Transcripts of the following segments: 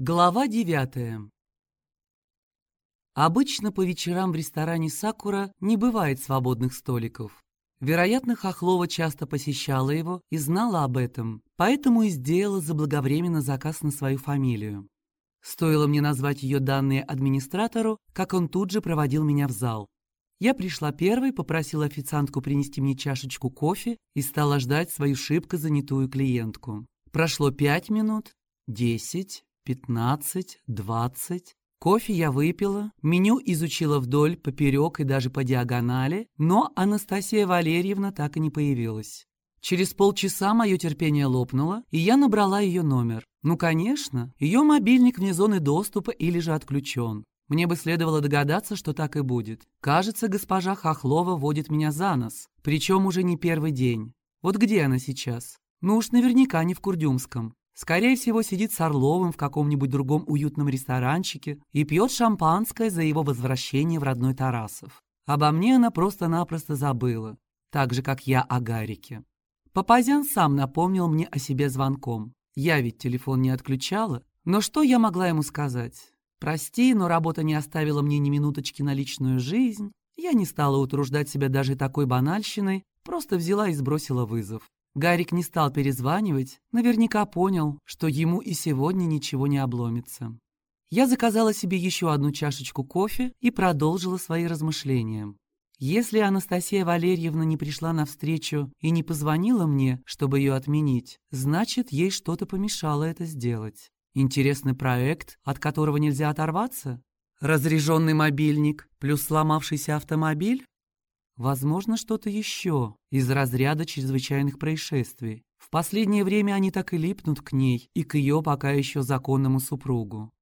Глава девятая. Обычно по вечерам в ресторане «Сакура» не бывает свободных столиков. Вероятно, Хохлова часто посещала его и знала об этом, поэтому и сделала заблаговременно заказ на свою фамилию. Стоило мне назвать ее данные администратору, как он тут же проводил меня в зал. Я пришла первой, попросила официантку принести мне чашечку кофе и стала ждать свою шибко занятую клиентку. Прошло пять минут, десять, пятнадцать, двадцать. Кофе я выпила, меню изучила вдоль, поперек и даже по диагонали, но Анастасия Валерьевна так и не появилась. Через полчаса мое терпение лопнуло, и я набрала ее номер. Ну, конечно, ее мобильник вне зоны доступа или же отключен. Мне бы следовало догадаться, что так и будет. Кажется, госпожа Хохлова водит меня за нос, причем уже не первый день. Вот где она сейчас? Ну уж наверняка не в Курдюмском. Скорее всего, сидит с Орловым в каком-нибудь другом уютном ресторанчике и пьет шампанское за его возвращение в родной Тарасов. Обо мне она просто-напросто забыла, так же, как я о Гарике. Папазян сам напомнил мне о себе звонком. Я ведь телефон не отключала, но что я могла ему сказать? Прости, но работа не оставила мне ни минуточки на личную жизнь. Я не стала утруждать себя даже такой банальщиной, просто взяла и сбросила вызов. Гарик не стал перезванивать, наверняка понял, что ему и сегодня ничего не обломится. Я заказала себе еще одну чашечку кофе и продолжила свои размышления. Если Анастасия Валерьевна не пришла навстречу и не позвонила мне, чтобы ее отменить, значит, ей что-то помешало это сделать. Интересный проект, от которого нельзя оторваться? Разряженный мобильник плюс сломавшийся автомобиль? Возможно, что-то еще из разряда чрезвычайных происшествий. В последнее время они так и липнут к ней и к ее пока еще законному супругу.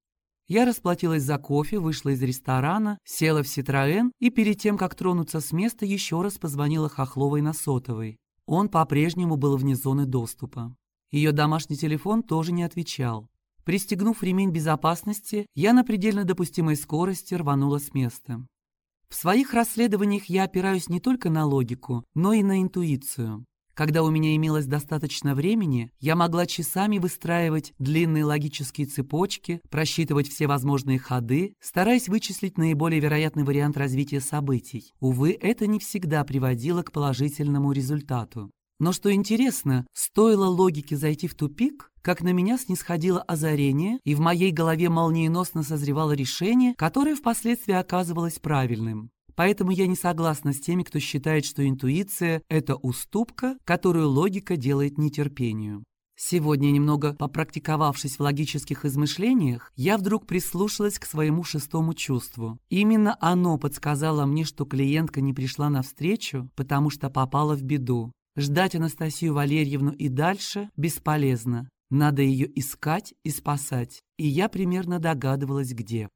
Я расплатилась за кофе, вышла из ресторана, села в Ситроэн и перед тем, как тронуться с места, еще раз позвонила Хохловой на сотовый. Он по-прежнему был вне зоны доступа. Ее домашний телефон тоже не отвечал. Пристегнув ремень безопасности, я на предельно допустимой скорости рванула с места. В своих расследованиях я опираюсь не только на логику, но и на интуицию. Когда у меня имелось достаточно времени, я могла часами выстраивать длинные логические цепочки, просчитывать все возможные ходы, стараясь вычислить наиболее вероятный вариант развития событий. Увы, это не всегда приводило к положительному результату. Но что интересно, стоило логике зайти в тупик, как на меня снисходило озарение, и в моей голове молниеносно созревало решение, которое впоследствии оказывалось правильным. Поэтому я не согласна с теми, кто считает, что интуиция – это уступка, которую логика делает нетерпению. Сегодня, немного попрактиковавшись в логических измышлениях, я вдруг прислушалась к своему шестому чувству. Именно оно подсказало мне, что клиентка не пришла навстречу, потому что попала в беду. Ждать Анастасию Валерьевну и дальше бесполезно. Надо ее искать и спасать, и я примерно догадывалась, где.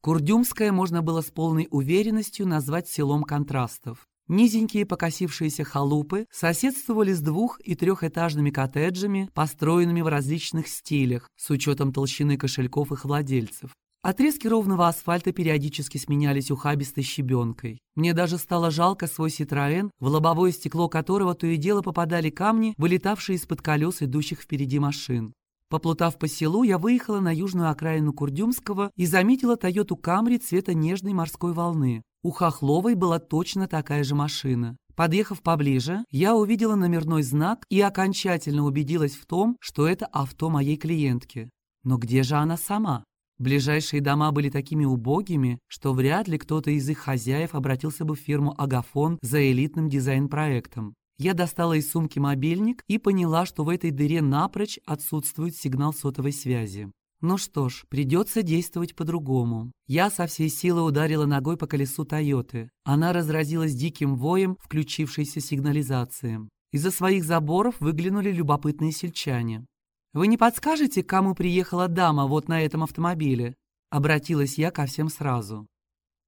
Курдюмское можно было с полной уверенностью назвать селом контрастов. Низенькие покосившиеся халупы соседствовали с двух- и трехэтажными коттеджами, построенными в различных стилях, с учетом толщины кошельков их владельцев. Отрезки ровного асфальта периодически сменялись ухабистой щебенкой. Мне даже стало жалко свой Ситроэн, в лобовое стекло которого то и дело попадали камни, вылетавшие из-под колес идущих впереди машин. Поплутав по селу, я выехала на южную окраину Курдюмского и заметила Тойоту Камри цвета нежной морской волны. У Хохловой была точно такая же машина. Подъехав поближе, я увидела номерной знак и окончательно убедилась в том, что это авто моей клиентки. Но где же она сама? Ближайшие дома были такими убогими, что вряд ли кто-то из их хозяев обратился бы в фирму «Агафон» за элитным дизайн-проектом. Я достала из сумки мобильник и поняла, что в этой дыре напрочь отсутствует сигнал сотовой связи. Ну что ж, придется действовать по-другому. Я со всей силы ударила ногой по колесу Тойоты. Она разразилась диким воем включившейся сигнализации. Из-за своих заборов выглянули любопытные сельчане. «Вы не подскажете, к кому приехала дама вот на этом автомобиле?» Обратилась я ко всем сразу.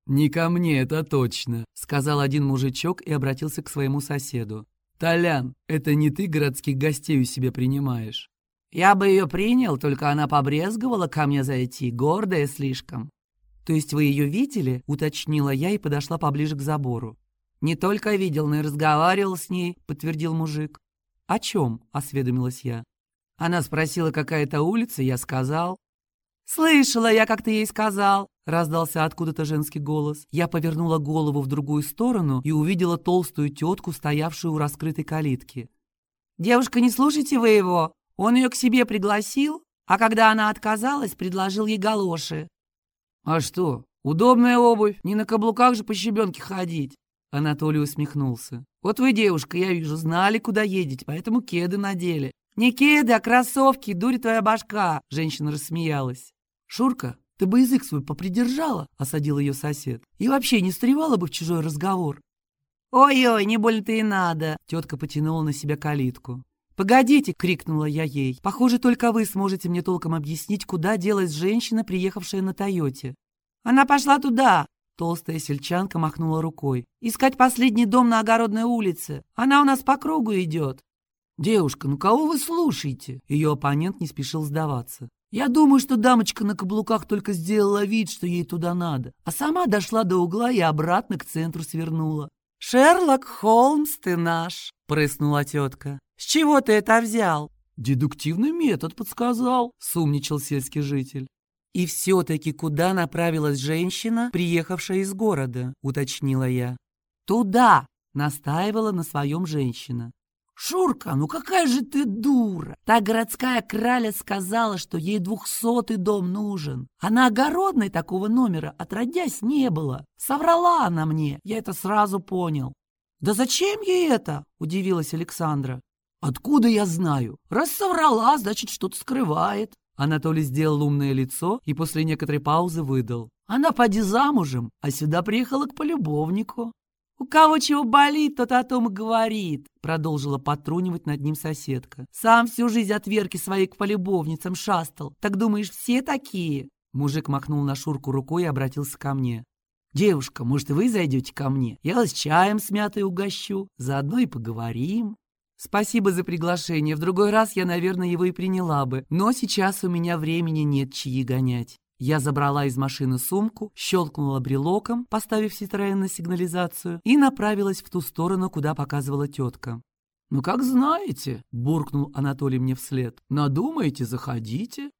«Не ко мне, это точно», — сказал один мужичок и обратился к своему соседу. «Толян, это не ты городских гостей у себя принимаешь?» «Я бы ее принял, только она побрезговала ко мне зайти, гордая слишком». «То есть вы ее видели?» — уточнила я и подошла поближе к забору. «Не только видел, но и разговаривал с ней», — подтвердил мужик. «О чем?» — осведомилась я. Она спросила, какая это улица, я сказал. «Слышала я, как ты ей сказал!» — раздался откуда-то женский голос. Я повернула голову в другую сторону и увидела толстую тетку, стоявшую у раскрытой калитки. «Девушка, не слушайте вы его! Он ее к себе пригласил, а когда она отказалась, предложил ей галоши». «А что, удобная обувь, не на каблуках же по щебенке ходить!» Анатолий усмехнулся. «Вот вы, девушка, я вижу, знали, куда едете, поэтому кеды надели». «Не кеды, а кроссовки, дури твоя башка!» Женщина рассмеялась. «Шурка, ты бы язык свой попридержала», — осадил ее сосед. «И вообще не встревала бы в чужой разговор». «Ой-ой, не больно-то и надо», — тетка потянула на себя калитку. «Погодите!» — крикнула я ей. «Похоже, только вы сможете мне толком объяснить, куда делась женщина, приехавшая на Тойоте». «Она пошла туда!» Толстая сельчанка махнула рукой. «Искать последний дом на Огородной улице. Она у нас по кругу идет». «Девушка, ну кого вы слушаете?» Ее оппонент не спешил сдаваться. Я думаю, что дамочка на каблуках только сделала вид, что ей туда надо, а сама дошла до угла и обратно к центру свернула. «Шерлок Холмс ты наш!» — прыснула тетка. «С чего ты это взял?» «Дедуктивный метод подсказал», — сумничал сельский житель. «И все-таки куда направилась женщина, приехавшая из города?» — уточнила я. «Туда!» — настаивала на своем женщина. «Шурка, ну какая же ты дура! Та городская краля сказала, что ей двухсотый дом нужен, а на огородной такого номера отродясь не было. Соврала она мне, я это сразу понял». «Да зачем ей это?» – удивилась Александра. «Откуда я знаю? Раз соврала, значит, что-то скрывает». Анатолий сделал умное лицо и после некоторой паузы выдал. «Она поди замужем, а сюда приехала к полюбовнику». «У кого чего болит, тот о том и говорит», — продолжила потрунивать над ним соседка. «Сам всю жизнь от Верки своей к полюбовницам шастал. Так думаешь, все такие?» Мужик махнул на Шурку рукой и обратился ко мне. «Девушка, может, вы зайдете ко мне? Я вас чаем с мятой угощу, заодно и поговорим». «Спасибо за приглашение. В другой раз я, наверное, его и приняла бы. Но сейчас у меня времени нет чьи гонять». Я забрала из машины сумку, щелкнула брелоком, поставив Ситроен на сигнализацию, и направилась в ту сторону, куда показывала тетка. «Ну, как знаете», — буркнул Анатолий мне вслед. «Надумаете, заходите».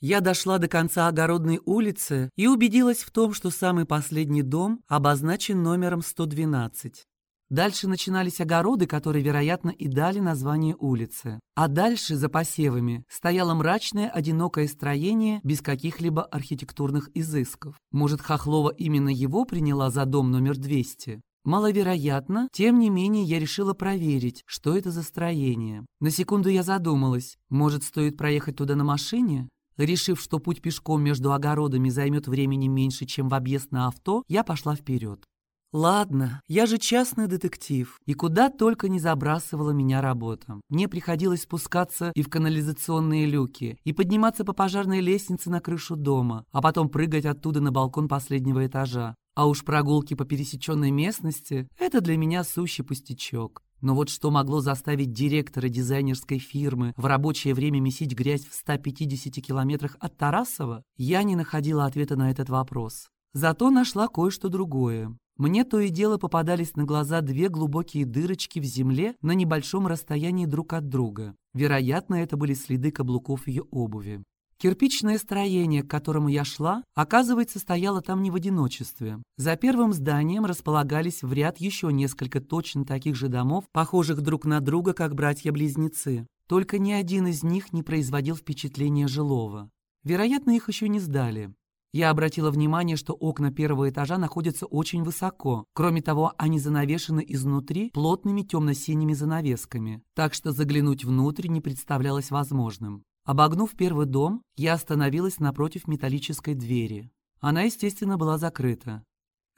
Я дошла до конца огородной улицы и убедилась в том, что самый последний дом обозначен номером 112. Дальше начинались огороды, которые, вероятно, и дали название улице. А дальше, за посевами, стояло мрачное, одинокое строение без каких-либо архитектурных изысков. Может, Хохлова именно его приняла за дом номер 200? Маловероятно, тем не менее я решила проверить, что это за строение. На секунду я задумалась, может, стоит проехать туда на машине? Решив, что путь пешком между огородами займет времени меньше, чем в объезд на авто, я пошла вперед. Ладно, я же частный детектив, и куда только не забрасывала меня работа. Мне приходилось спускаться и в канализационные люки, и подниматься по пожарной лестнице на крышу дома, а потом прыгать оттуда на балкон последнего этажа. А уж прогулки по пересеченной местности – это для меня сущий пустячок. Но вот что могло заставить директора дизайнерской фирмы в рабочее время месить грязь в 150 километрах от Тарасова, я не находила ответа на этот вопрос. Зато нашла кое-что другое. Мне то и дело попадались на глаза две глубокие дырочки в земле на небольшом расстоянии друг от друга. Вероятно, это были следы каблуков ее обуви. Кирпичное строение, к которому я шла, оказывается, стояло там не в одиночестве. За первым зданием располагались в ряд еще несколько точно таких же домов, похожих друг на друга, как братья-близнецы. Только ни один из них не производил впечатления жилого. Вероятно, их еще не сдали. Я обратила внимание, что окна первого этажа находятся очень высоко. Кроме того, они занавешены изнутри плотными темно-синими занавесками, так что заглянуть внутрь не представлялось возможным. Обогнув первый дом, я остановилась напротив металлической двери. Она, естественно, была закрыта.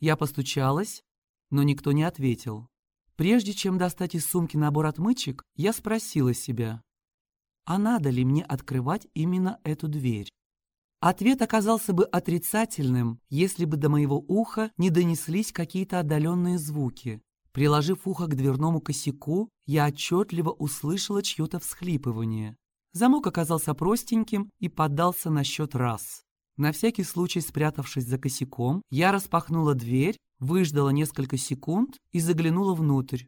Я постучалась, но никто не ответил. Прежде чем достать из сумки набор отмычек, я спросила себя, а надо ли мне открывать именно эту дверь? Ответ оказался бы отрицательным, если бы до моего уха не донеслись какие-то отдаленные звуки. Приложив ухо к дверному косяку, я отчетливо услышала чье-то всхлипывание. Замок оказался простеньким и поддался на счет раз. На всякий случай спрятавшись за косяком, я распахнула дверь, выждала несколько секунд и заглянула внутрь.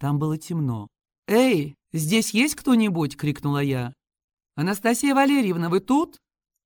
Там было темно. «Эй, здесь есть кто-нибудь?» — крикнула я. «Анастасия Валерьевна, вы тут?»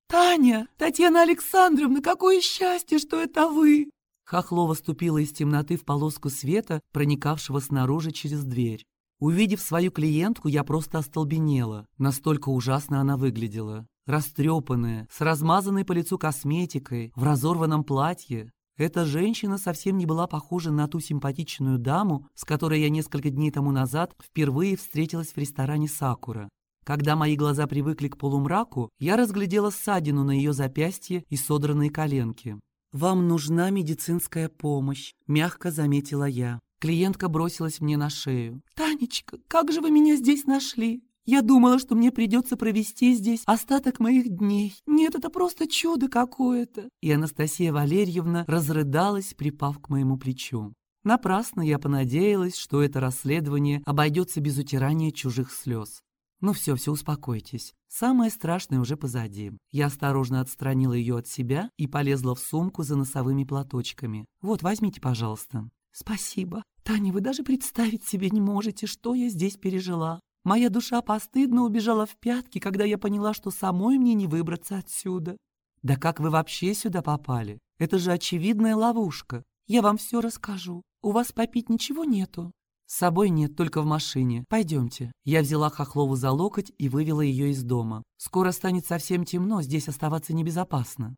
«Таня! Татьяна Александровна, какое счастье, что это вы!» Хохлова ступила из темноты в полоску света, проникавшего снаружи через дверь. Увидев свою клиентку, я просто остолбенела. Настолько ужасно она выглядела. Растрепанная, с размазанной по лицу косметикой, в разорванном платье. Эта женщина совсем не была похожа на ту симпатичную даму, с которой я несколько дней тому назад впервые встретилась в ресторане «Сакура». Когда мои глаза привыкли к полумраку, я разглядела ссадину на ее запястье и содранные коленки. «Вам нужна медицинская помощь», — мягко заметила я. Клиентка бросилась мне на шею. «Танечка, как же вы меня здесь нашли? Я думала, что мне придется провести здесь остаток моих дней. Нет, это просто чудо какое-то!» И Анастасия Валерьевна разрыдалась, припав к моему плечу. Напрасно я понадеялась, что это расследование обойдется без утирания чужих слез. «Ну все, все, успокойтесь. Самое страшное уже позади». Я осторожно отстранила ее от себя и полезла в сумку за носовыми платочками. «Вот, возьмите, пожалуйста». «Спасибо. Таня, вы даже представить себе не можете, что я здесь пережила. Моя душа постыдно убежала в пятки, когда я поняла, что самой мне не выбраться отсюда. Да как вы вообще сюда попали? Это же очевидная ловушка. Я вам все расскажу. У вас попить ничего нету?» «С собой нет, только в машине. Пойдемте». Я взяла Хохлову за локоть и вывела ее из дома. «Скоро станет совсем темно, здесь оставаться небезопасно».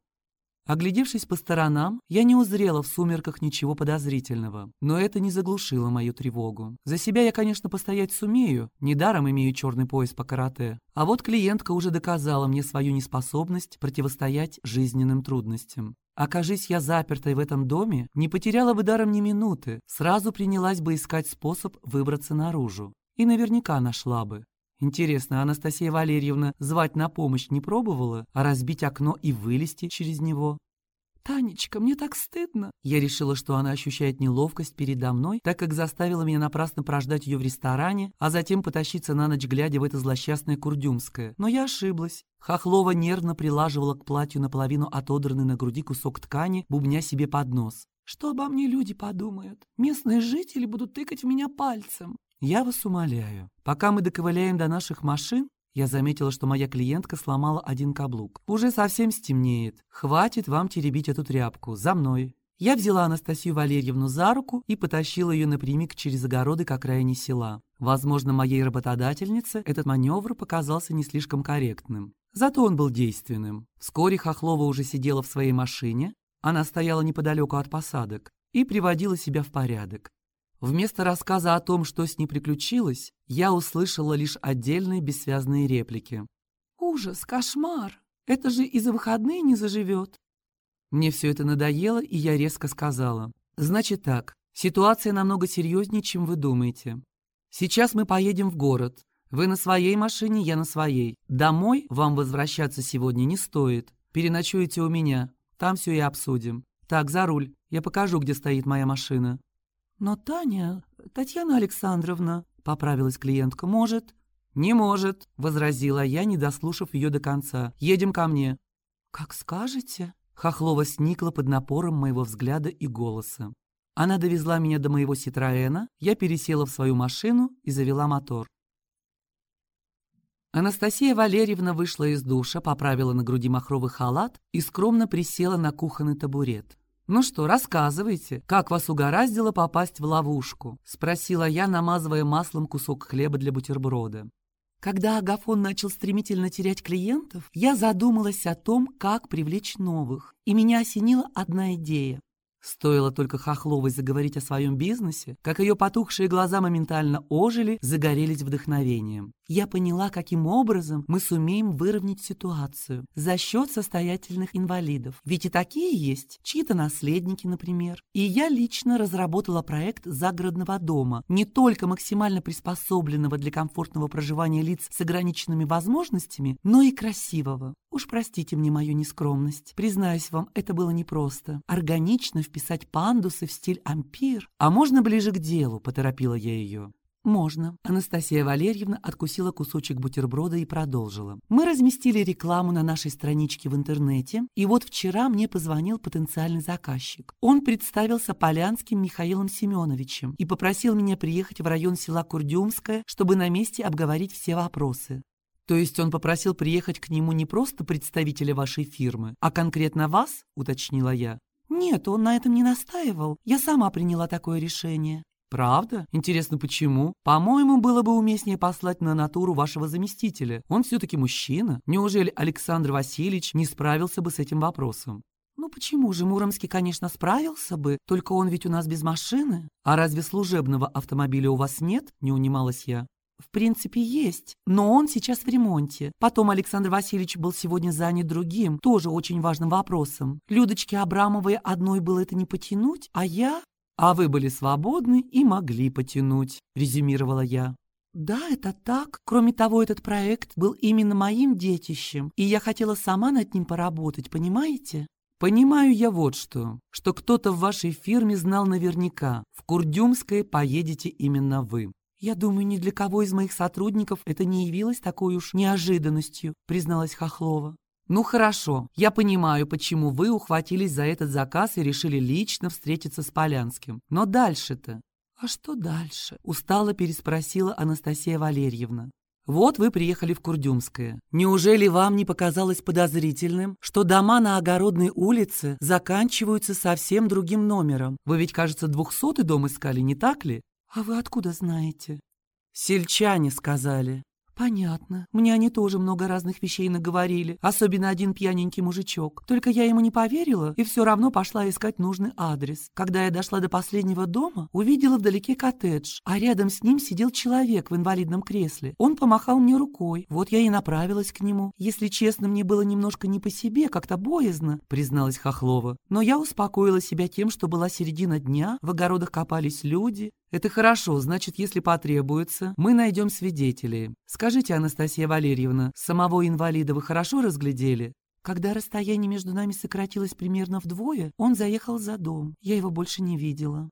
Оглядевшись по сторонам, я не узрела в сумерках ничего подозрительного, но это не заглушило мою тревогу. За себя я, конечно, постоять сумею, недаром имею черный пояс по карате. А вот клиентка уже доказала мне свою неспособность противостоять жизненным трудностям. Окажись я запертой в этом доме, не потеряла бы даром ни минуты, сразу принялась бы искать способ выбраться наружу. И наверняка нашла бы. Интересно, Анастасия Валерьевна звать на помощь не пробовала, а разбить окно и вылезти через него? «Танечка, мне так стыдно!» Я решила, что она ощущает неловкость передо мной, так как заставила меня напрасно прождать ее в ресторане, а затем потащиться на ночь, глядя в это злосчастное Курдюмское. Но я ошиблась. Хохлова нервно прилаживала к платью наполовину отодранный на груди кусок ткани, бубня себе под нос. «Что обо мне люди подумают? Местные жители будут тыкать в меня пальцем. «Я вас умоляю, пока мы доковыляем до наших машин, я заметила, что моя клиентка сломала один каблук. Уже совсем стемнеет. Хватит вам теребить эту тряпку. За мной. Я взяла Анастасию Валерьевну за руку и потащила ее напрямик через огороды к окраине села. Возможно, моей работодательнице этот маневр показался не слишком корректным. Зато он был действенным. Вскоре Хохлова уже сидела в своей машине, она стояла неподалеку от посадок и приводила себя в порядок. Вместо рассказа о том, что с ней приключилось, я услышала лишь отдельные бессвязные реплики. «Ужас, кошмар! Это же и за выходные не заживет!» Мне все это надоело, и я резко сказала. «Значит так, ситуация намного серьезнее, чем вы думаете. Сейчас мы поедем в город. Вы на своей машине, я на своей. Домой вам возвращаться сегодня не стоит. Переночуете у меня. Там все и обсудим. Так, за руль. Я покажу, где стоит моя машина». «Но Таня, Татьяна Александровна», — поправилась клиентка, — «может?» «Не может», — возразила я, не дослушав ее до конца. «Едем ко мне». «Как скажете». Хохлова сникла под напором моего взгляда и голоса. Она довезла меня до моего Ситроэна, я пересела в свою машину и завела мотор. Анастасия Валерьевна вышла из душа, поправила на груди махровый халат и скромно присела на кухонный табурет. «Ну что, рассказывайте, как вас угораздило попасть в ловушку?» — спросила я, намазывая маслом кусок хлеба для бутерброда. Когда Агафон начал стремительно терять клиентов, я задумалась о том, как привлечь новых, и меня осенила одна идея. Стоило только Хохловой заговорить о своем бизнесе, как ее потухшие глаза моментально ожили, загорелись вдохновением. Я поняла, каким образом мы сумеем выровнять ситуацию за счет состоятельных инвалидов. Ведь и такие есть, чьи-то наследники, например. И я лично разработала проект загородного дома, не только максимально приспособленного для комфортного проживания лиц с ограниченными возможностями, но и красивого. Уж простите мне мою нескромность. Признаюсь вам, это было непросто. Органично вписать пандусы в стиль ампир. А можно ближе к делу, поторопила я ее. «Можно». Анастасия Валерьевна откусила кусочек бутерброда и продолжила. «Мы разместили рекламу на нашей страничке в интернете, и вот вчера мне позвонил потенциальный заказчик. Он представился Полянским Михаилом Семеновичем и попросил меня приехать в район села Курдюмское, чтобы на месте обговорить все вопросы. То есть он попросил приехать к нему не просто представителя вашей фирмы, а конкретно вас, уточнила я. Нет, он на этом не настаивал. Я сама приняла такое решение. «Правда? Интересно, почему? По-моему, было бы уместнее послать на натуру вашего заместителя. Он все-таки мужчина. Неужели Александр Васильевич не справился бы с этим вопросом?» «Ну почему же? Муромский, конечно, справился бы, только он ведь у нас без машины». «А разве служебного автомобиля у вас нет?» – не унималась я. В принципе, есть, но он сейчас в ремонте. Потом Александр Васильевич был сегодня занят другим, тоже очень важным вопросом. Людочке Абрамовой одной было это не потянуть, а я... «А вы были свободны и могли потянуть», — резюмировала я. «Да, это так. Кроме того, этот проект был именно моим детищем, и я хотела сама над ним поработать, понимаете?» «Понимаю я вот что, что кто-то в вашей фирме знал наверняка, в Курдюмское поедете именно вы». «Я думаю, ни для кого из моих сотрудников это не явилось такой уж неожиданностью», призналась Хохлова. «Ну хорошо, я понимаю, почему вы ухватились за этот заказ и решили лично встретиться с Полянским. Но дальше-то?» «А что дальше?» – устало переспросила Анастасия Валерьевна. «Вот вы приехали в Курдюмское. Неужели вам не показалось подозрительным, что дома на Огородной улице заканчиваются совсем другим номером? Вы ведь, кажется, двухсотый дом искали, не так ли?» «А вы откуда знаете?» «Сельчане сказали». «Понятно. Мне они тоже много разных вещей наговорили, особенно один пьяненький мужичок. Только я ему не поверила и все равно пошла искать нужный адрес. Когда я дошла до последнего дома, увидела вдалеке коттедж, а рядом с ним сидел человек в инвалидном кресле. Он помахал мне рукой. Вот я и направилась к нему. Если честно, мне было немножко не по себе, как-то боязно», — призналась Хохлова. Но я успокоила себя тем, что была середина дня, в огородах копались люди, «Это хорошо, значит, если потребуется, мы найдем свидетелей. Скажите, Анастасия Валерьевна, самого инвалида вы хорошо разглядели?» Когда расстояние между нами сократилось примерно вдвое, он заехал за дом. Я его больше не видела.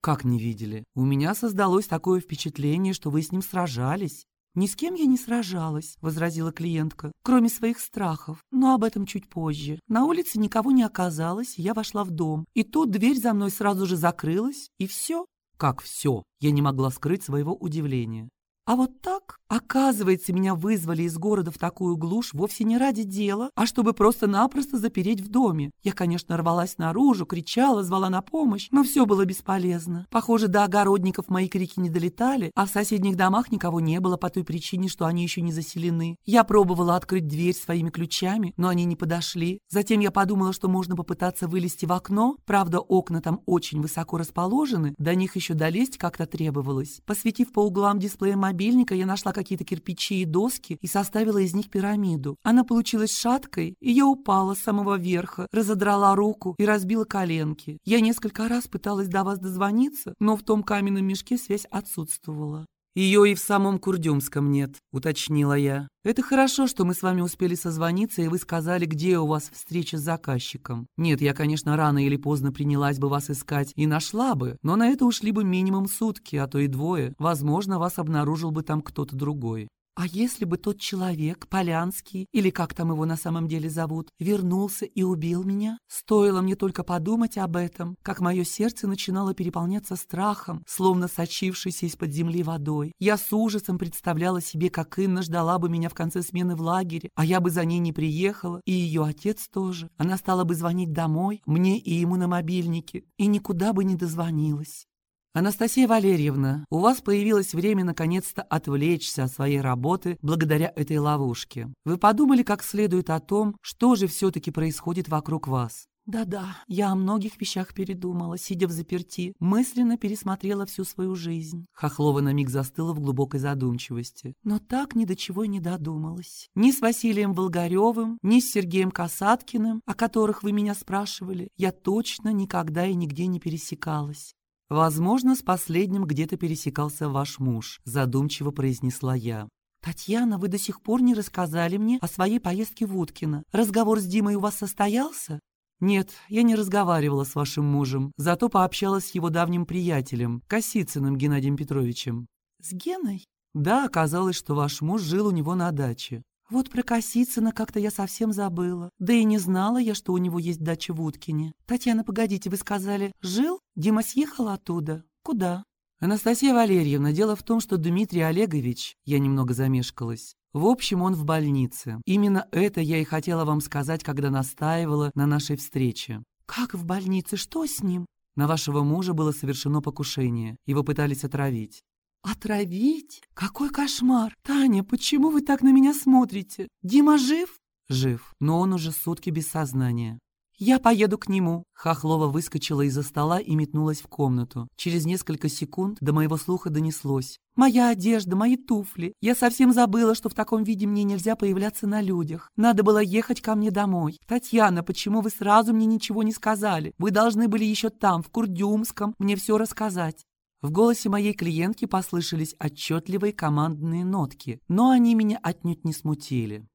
«Как не видели? У меня создалось такое впечатление, что вы с ним сражались». «Ни с кем я не сражалась», — возразила клиентка, «кроме своих страхов. Но об этом чуть позже. На улице никого не оказалось, я вошла в дом. И тут дверь за мной сразу же закрылась, и все. Как все? Я не могла скрыть своего удивления. А вот так, оказывается, меня вызвали из города в такую глушь вовсе не ради дела, а чтобы просто-напросто запереть в доме. Я, конечно, рвалась наружу, кричала, звала на помощь, но все было бесполезно. Похоже, до огородников мои крики не долетали, а в соседних домах никого не было по той причине, что они еще не заселены. Я пробовала открыть дверь своими ключами, но они не подошли. Затем я подумала, что можно попытаться вылезти в окно, правда, окна там очень высоко расположены, до них еще долезть как-то требовалось. Посветив по углам дисплея мобильника я нашла какие-то кирпичи и доски и составила из них пирамиду. Она получилась шаткой, и я упала с самого верха, разодрала руку и разбила коленки. Я несколько раз пыталась до вас дозвониться, но в том каменном мешке связь отсутствовала. «Ее и в самом Курдюмском нет», — уточнила я. «Это хорошо, что мы с вами успели созвониться, и вы сказали, где у вас встреча с заказчиком. Нет, я, конечно, рано или поздно принялась бы вас искать и нашла бы, но на это ушли бы минимум сутки, а то и двое. Возможно, вас обнаружил бы там кто-то другой. А если бы тот человек, Полянский, или как там его на самом деле зовут, вернулся и убил меня? Стоило мне только подумать об этом, как мое сердце начинало переполняться страхом, словно сочившейся из-под земли водой. Я с ужасом представляла себе, как Инна ждала бы меня в конце смены в лагере, а я бы за ней не приехала, и ее отец тоже. Она стала бы звонить домой, мне и ему на мобильнике, и никуда бы не дозвонилась. Анастасия Валерьевна, у вас появилось время наконец-то отвлечься от своей работы благодаря этой ловушке. Вы подумали как следует о том, что же все-таки происходит вокруг вас? Да-да, я о многих вещах передумала, сидя в заперти, мысленно пересмотрела всю свою жизнь. Хохлова на миг застыла в глубокой задумчивости. Но так ни до чего и не додумалась. Ни с Василием Волгаревым, ни с Сергеем Касаткиным, о которых вы меня спрашивали, я точно никогда и нигде не пересекалась. «Возможно, с последним где-то пересекался ваш муж», — задумчиво произнесла я. «Татьяна, вы до сих пор не рассказали мне о своей поездке в Уткино. Разговор с Димой у вас состоялся?» «Нет, я не разговаривала с вашим мужем, зато пообщалась с его давним приятелем, Косицыным Геннадием Петровичем». «С Геной?» «Да, оказалось, что ваш муж жил у него на даче». Вот про Косицына как-то я совсем забыла. Да и не знала я, что у него есть дача в Уткине. Татьяна, погодите, вы сказали, жил? Дима съехал оттуда? Куда? Анастасия Валерьевна, дело в том, что Дмитрий Олегович, я немного замешкалась, В общем, он в больнице. Именно это я и хотела вам сказать, когда настаивала на нашей встрече. Как в больнице? Что с ним? На вашего мужа было совершено покушение. Его пытались отравить. Отравить? Какой кошмар! Таня, почему вы так на меня смотрите? Дима жив? Жив, но он уже сутки без сознания. «Я поеду к нему». Хохлова выскочила из-за стола и метнулась в комнату. Через несколько секунд до моего слуха донеслось. «Моя одежда, мои туфли. Я совсем забыла, что в таком виде мне нельзя появляться на людях. Надо было ехать ко мне домой. Татьяна, почему вы сразу мне ничего не сказали? Вы должны были еще там, в Курдюмском, мне все рассказать». В голосе моей клиентки послышались отчетливые командные нотки, но они меня отнюдь не смутили.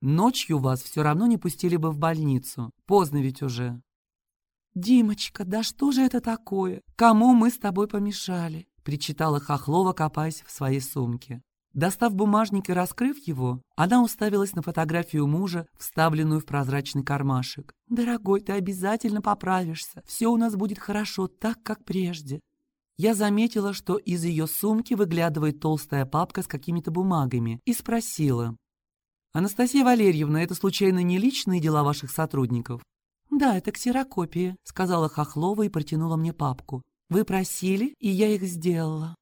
Ночью вас все равно не пустили бы в больницу. Поздно ведь уже. «Димочка, да что же это такое? Кому мы с тобой помешали?» причитала Хохлова, копаясь в своей сумке. Достав бумажник и раскрыв его, она уставилась на фотографию мужа, вставленную в прозрачный кармашек. «Дорогой, ты обязательно поправишься. Все у нас будет хорошо, так, как прежде». Я заметила, что из ее сумки выглядывает толстая папка с какими-то бумагами, и спросила. «Анастасия Валерьевна, это случайно не личные дела ваших сотрудников?» «Да, это ксерокопия», — сказала Хохлова и протянула мне папку. «Вы просили, и я их сделала».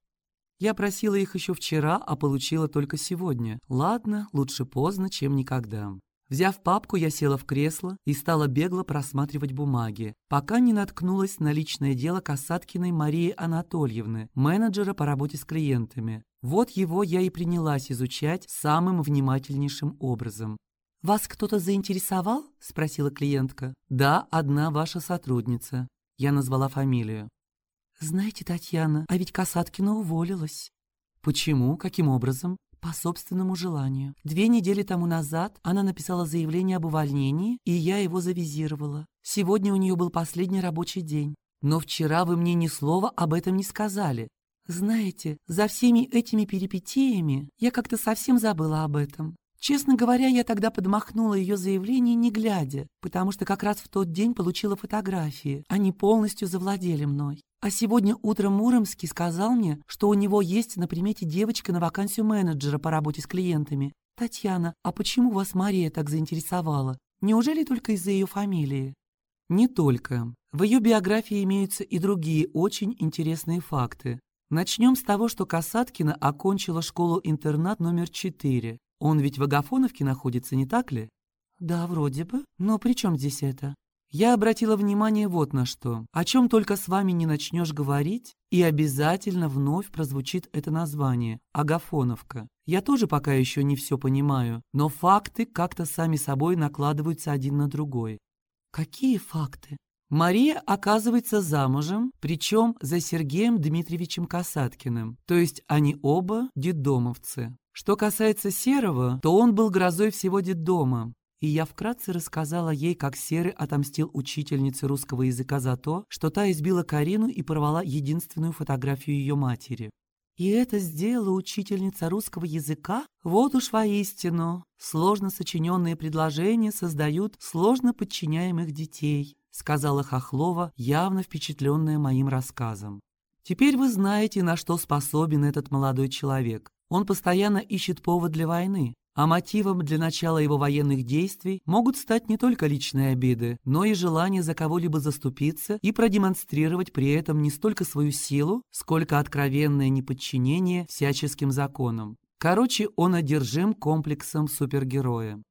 Я просила их еще вчера, а получила только сегодня. Ладно, лучше поздно, чем никогда. Взяв папку, я села в кресло и стала бегло просматривать бумаги, пока не наткнулась на личное дело Касаткиной Марии Анатольевны, менеджера по работе с клиентами. Вот его я и принялась изучать самым внимательнейшим образом. «Вас кто-то заинтересовал?» – спросила клиентка. «Да, одна ваша сотрудница». Я назвала фамилию. «Знаете, Татьяна, а ведь Касаткина уволилась». «Почему? Каким образом?» По собственному желанию. Две недели тому назад она написала заявление об увольнении, и я его завизировала. Сегодня у нее был последний рабочий день. Но вчера вы мне ни слова об этом не сказали. Знаете, за всеми этими перипетиями я как-то совсем забыла об этом. Честно говоря, я тогда подмахнула ее заявление, не глядя, потому что как раз в тот день получила фотографии. Они полностью завладели мной. А сегодня утром Муромский сказал мне, что у него есть на примете девочка на вакансию менеджера по работе с клиентами. «Татьяна, а почему вас Мария так заинтересовала? Неужели только из-за ее фамилии?» «Не только. В ее биографии имеются и другие очень интересные факты. Начнем с того, что Касаткина окончила школу-интернат номер 4. Он ведь в Агафоновке находится, не так ли? Да, вроде бы. Но при чем здесь это? Я обратила внимание вот на что. О чем только с вами не начнешь говорить, и обязательно вновь прозвучит это название – Агафоновка. Я тоже пока еще не все понимаю, но факты как-то сами собой накладываются один на другой. Какие факты? Мария оказывается замужем, причем за Сергеем Дмитриевичем Касаткиным, то есть они оба детдомовцы. Что касается Серого, то он был грозой всего детдома, и я вкратце рассказала ей, как Серый отомстил учительнице русского языка за то, что та избила Карину и порвала единственную фотографию ее матери. И это сделала учительница русского языка? Вот уж воистину. Сложно сочиненные предложения создают сложно подчиняемых детей сказала Хохлова, явно впечатленная моим рассказом. Теперь вы знаете, на что способен этот молодой человек. Он постоянно ищет повод для войны, а мотивом для начала его военных действий могут стать не только личные обиды, но и желание за кого-либо заступиться и продемонстрировать при этом не столько свою силу, сколько откровенное неподчинение всяческим законам. Короче, он одержим комплексом супергероя.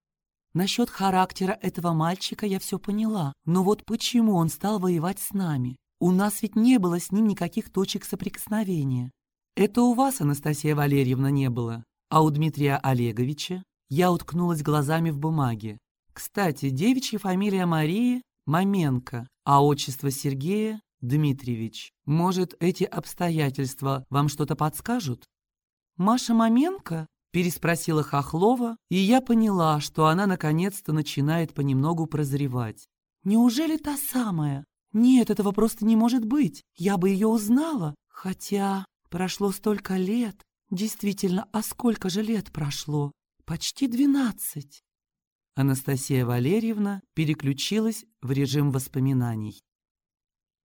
Насчет характера этого мальчика я все поняла. Но вот почему он стал воевать с нами? У нас ведь не было с ним никаких точек соприкосновения. Это у вас, Анастасия Валерьевна, не было. А у Дмитрия Олеговича? Я уткнулась глазами в бумаге. Кстати, девичья фамилия Марии – Маменко, а отчество Сергея – Дмитриевич. Может, эти обстоятельства вам что-то подскажут? Маша Маменко Переспросила Хохлова, и я поняла, что она наконец-то начинает понемногу прозревать. «Неужели та самая? Нет, этого просто не может быть. Я бы ее узнала. Хотя прошло столько лет. Действительно, а сколько же лет прошло? Почти двенадцать». Анастасия Валерьевна переключилась в режим воспоминаний.